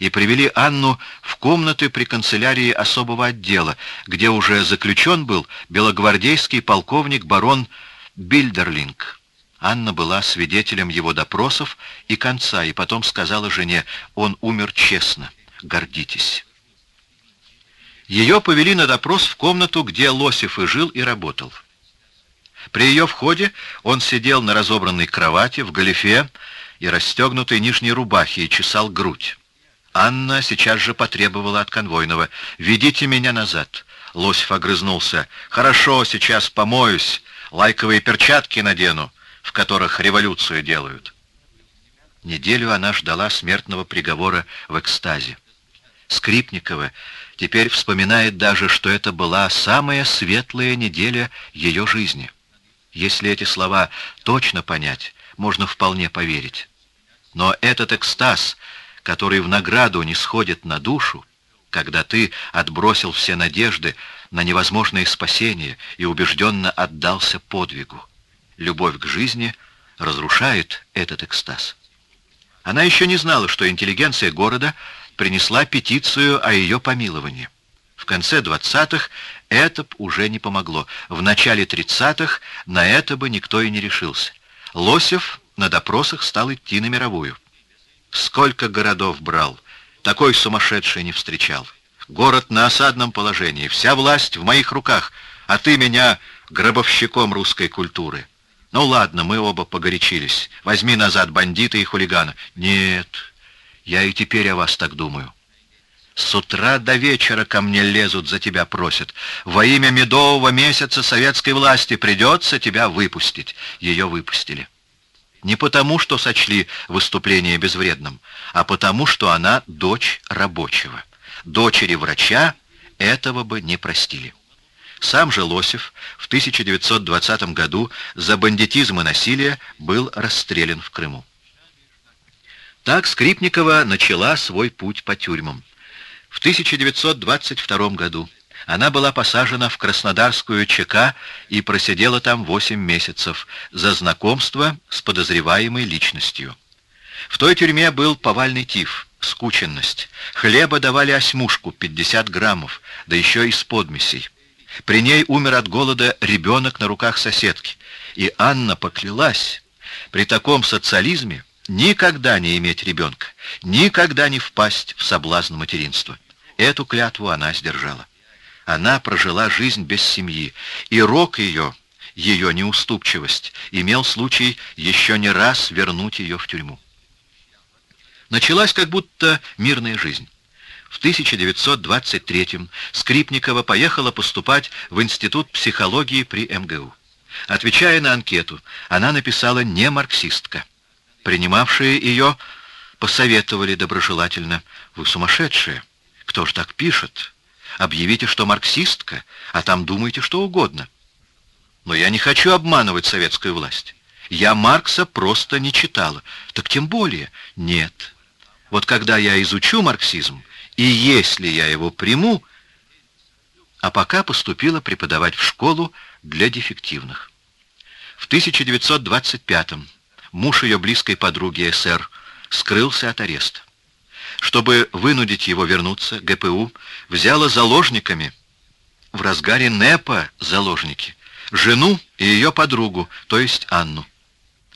и привели Анну в комнаты при канцелярии особого отдела, где уже заключен был белогвардейский полковник барон Бильдерлинг. Анна была свидетелем его допросов и конца, и потом сказала жене, он умер честно гордитесь. Ее повели на допрос в комнату, где Лосев и жил, и работал. При ее входе он сидел на разобранной кровати в галифе и расстегнутой нижней рубахе и чесал грудь. Анна сейчас же потребовала от конвойного «Ведите меня назад». Лосев огрызнулся. «Хорошо, сейчас помоюсь, лайковые перчатки надену, в которых революцию делают». Неделю она ждала смертного приговора в экстазе. Скрипникова теперь вспоминает даже, что это была самая светлая неделя ее жизни. Если эти слова точно понять, можно вполне поверить. Но этот экстаз, который в награду не сходит на душу, когда ты отбросил все надежды на невозможное спасение и убежденно отдался подвигу. Любовь к жизни разрушает этот экстаз. Она еще не знала, что интеллигенция города принесла петицию о ее помиловании. В конце 20-х это уже не помогло. В начале 30-х на это бы никто и не решился. Лосев на допросах стал идти на мировую. Сколько городов брал, такой сумасшедший не встречал. Город на осадном положении, вся власть в моих руках, а ты меня гробовщиком русской культуры. Ну ладно, мы оба погорячились. Возьми назад бандита и хулигана. Нет, я и теперь о вас так думаю. С утра до вечера ко мне лезут, за тебя просят. Во имя медового месяца советской власти придется тебя выпустить. Ее выпустили. Не потому, что сочли выступление безвредным, а потому, что она дочь рабочего. Дочери врача этого бы не простили. Сам же Лосев в 1920 году за бандитизм и насилие был расстрелян в Крыму. Так Скрипникова начала свой путь по тюрьмам. В 1922 году она была посажена в Краснодарскую ЧК и просидела там 8 месяцев за знакомство с подозреваемой личностью. В той тюрьме был повальный тиф, скученность. Хлеба давали осьмушку, 50 граммов, да еще и с подмесей. При ней умер от голода ребенок на руках соседки. И Анна поклялась, при таком социализме никогда не иметь ребенка, никогда не впасть в соблазн материнства. Эту клятву она сдержала. Она прожила жизнь без семьи, и рок ее, ее неуступчивость, имел случай еще не раз вернуть ее в тюрьму. Началась как будто мирная жизнь. В 1923-м Скрипникова поехала поступать в Институт психологии при МГУ. Отвечая на анкету, она написала «не марксистка». Принимавшие ее посоветовали доброжелательно «Вы сумасшедшие! Кто ж так пишет? Объявите, что марксистка, а там думайте что угодно». Но я не хочу обманывать советскую власть. Я Маркса просто не читала. Так тем более нет. Вот когда я изучу марксизм, и если я его приму, а пока поступила преподавать в школу для дефективных. В 1925-м муж ее близкой подруги СР скрылся от ареста. Чтобы вынудить его вернуться, ГПУ взяла заложниками, в разгаре НЭПа заложники, жену и ее подругу, то есть Анну.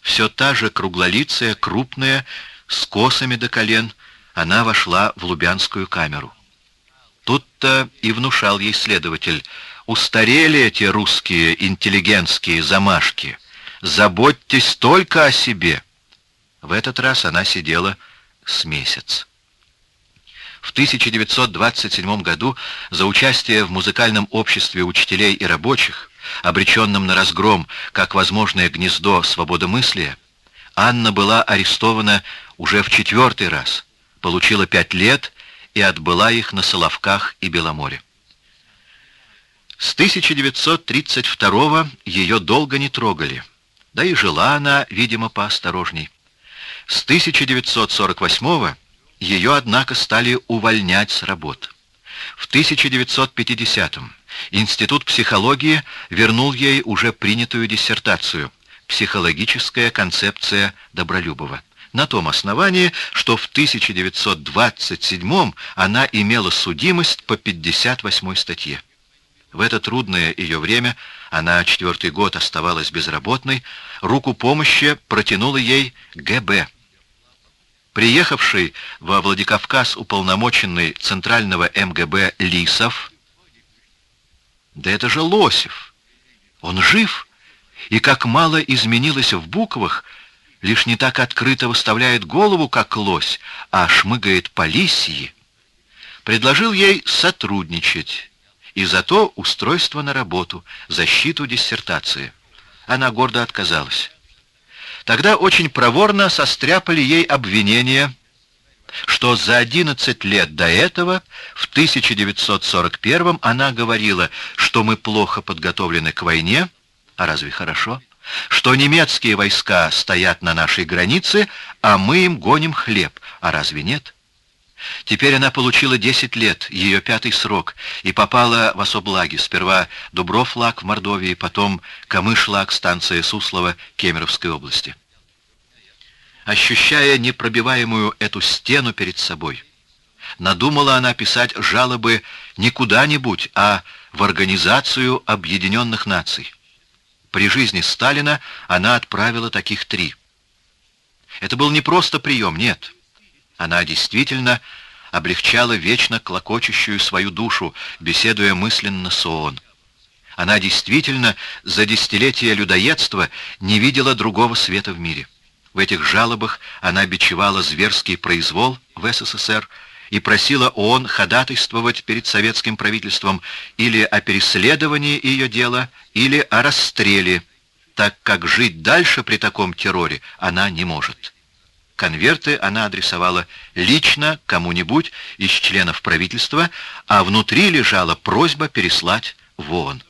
Все та же круглолицая, крупная, с косами до колен, она вошла в Лубянскую камеру. Тут-то и внушал ей следователь, устарели эти русские интеллигентские замашки, заботьтесь только о себе. В этот раз она сидела с месяц. В 1927 году за участие в музыкальном обществе учителей и рабочих, обреченном на разгром как возможное гнездо свободомыслия, Анна была арестована уже в четвертый раз, получила пять лет и отбыла их на Соловках и Беломоре. С 1932 ее долго не трогали, да и жила она, видимо, поосторожней. С 1948 ее, однако, стали увольнять с работ. В 1950-м Институт психологии вернул ей уже принятую диссертацию «Психологическая концепция Добролюбова» на том основании, что в 1927 она имела судимость по 58 статье. В это трудное ее время, она четвертый год оставалась безработной, руку помощи протянула ей ГБ. Приехавший во Владикавказ уполномоченный Центрального МГБ Лисов, да это же Лосев, он жив, и как мало изменилось в буквах, лишь не так открыто выставляет голову, как лось, а шмыгает по лисьи, предложил ей сотрудничать, и зато устройство на работу, защиту диссертации. Она гордо отказалась. Тогда очень проворно состряпали ей обвинение, что за 11 лет до этого, в 1941 она говорила, что мы плохо подготовлены к войне, а разве хорошо? Что немецкие войска стоят на нашей границе, а мы им гоним хлеб, а разве нет? Теперь она получила 10 лет, ее пятый срок, и попала в особлаги. Сперва Дубров-лаг в Мордовии, потом Камыш-лаг, станция Суслова, Кемеровской области. Ощущая непробиваемую эту стену перед собой, надумала она писать жалобы не куда-нибудь, а в Организацию Объединенных Наций. При жизни Сталина она отправила таких три. Это был не просто прием, нет. Она действительно облегчала вечно клокочущую свою душу, беседуя мысленно с ООН. Она действительно за десятилетия людоедства не видела другого света в мире. В этих жалобах она бичевала зверский произвол в СССР и просила ООН ходатайствовать перед советским правительством или о переследовании ее дела, или о расстреле, так как жить дальше при таком терроре она не может. Конверты она адресовала лично кому-нибудь из членов правительства, а внутри лежала просьба переслать в ООН.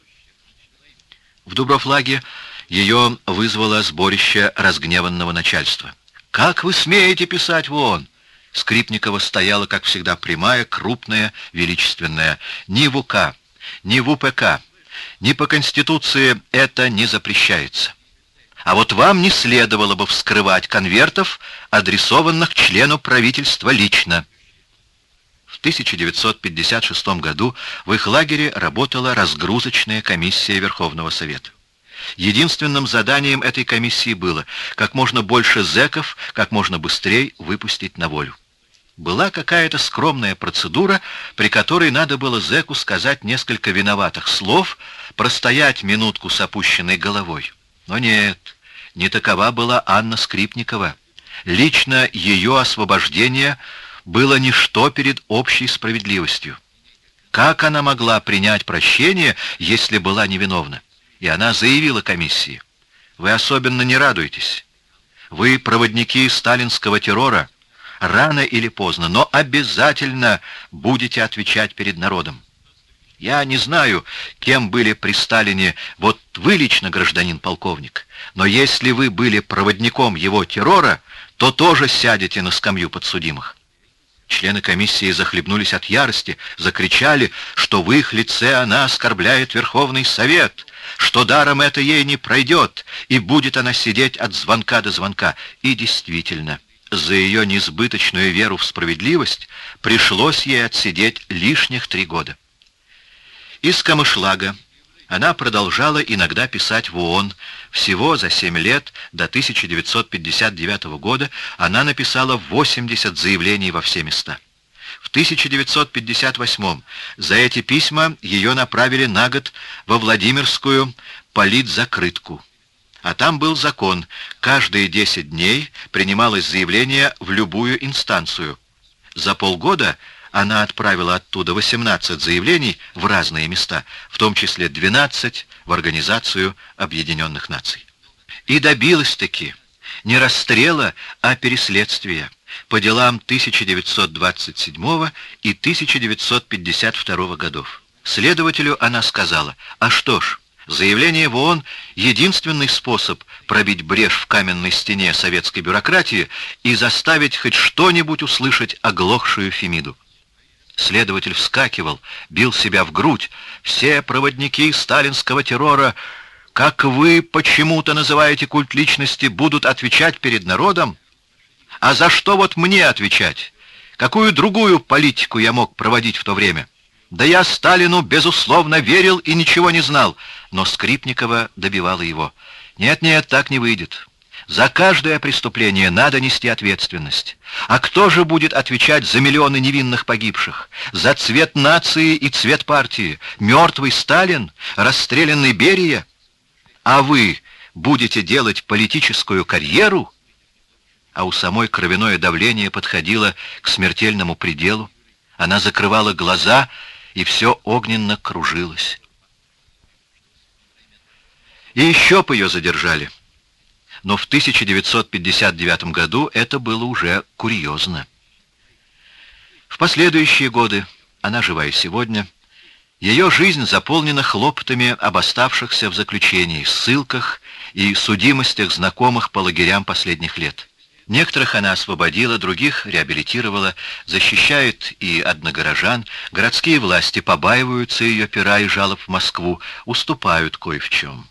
В Дубровлаге ее вызвало сборище разгневанного начальства. «Как вы смеете писать в ООН?» Скрипникова стояла, как всегда, прямая, крупная, величественная. Ни в УК, ни в УПК, ни по Конституции это не запрещается. А вот вам не следовало бы вскрывать конвертов, адресованных члену правительства лично. В 1956 году в их лагере работала разгрузочная комиссия Верховного Совета. Единственным заданием этой комиссии было как можно больше зэков, как можно быстрее выпустить на волю. Была какая-то скромная процедура, при которой надо было зэку сказать несколько виноватых слов, простоять минутку с опущенной головой. Но нет, не такова была Анна Скрипникова. Лично ее освобождение было ничто перед общей справедливостью. Как она могла принять прощение, если была невиновна? И она заявила комиссии. Вы особенно не радуйтесь. Вы проводники сталинского террора. Рано или поздно, но обязательно будете отвечать перед народом. Я не знаю, кем были при Сталине вот вы лично, гражданин полковник, но если вы были проводником его террора, то тоже сядете на скамью подсудимых. Члены комиссии захлебнулись от ярости, закричали, что в их лице она оскорбляет Верховный Совет, что даром это ей не пройдет, и будет она сидеть от звонка до звонка. И действительно, за ее несбыточную веру в справедливость пришлось ей отсидеть лишних три года. Из Камышлага она продолжала иногда писать в ООН. Всего за 7 лет, до 1959 года, она написала 80 заявлений во все места. В 1958 за эти письма ее направили на год во Владимирскую политзакрытку. А там был закон, каждые 10 дней принималось заявление в любую инстанцию. За полгода она отправила оттуда 18 заявлений в разные места, в том числе 12 в Организацию Объединенных Наций. И добилась-таки не расстрела, а переследствия по делам 1927 и 1952 годов. Следователю она сказала, а что ж, заявление в ООН — единственный способ пробить брешь в каменной стене советской бюрократии и заставить хоть что-нибудь услышать оглохшую Фемиду. Следователь вскакивал, бил себя в грудь. Все проводники сталинского террора, как вы почему-то называете культ личности, будут отвечать перед народом? А за что вот мне отвечать? Какую другую политику я мог проводить в то время? Да я Сталину, безусловно, верил и ничего не знал, но Скрипникова добивала его. Нет-нет, так не выйдет. За каждое преступление надо нести ответственность. А кто же будет отвечать за миллионы невинных погибших? За цвет нации и цвет партии? Мертвый Сталин? Расстрелянный Берия? А вы будете делать политическую карьеру, а у самой кровяное давление подходило к смертельному пределу. Она закрывала глаза, и все огненно кружилось. И еще по ее задержали. Но в 1959 году это было уже курьезно. В последующие годы, она жива и сегодня, ее жизнь заполнена хлопотами об оставшихся в заключении, ссылках и судимостях знакомых по лагерям последних лет. Некоторых она освободила, других реабилитировала, защищает и одногорожан. Городские власти побаиваются ее пера и жалоб в Москву, уступают кое в чем.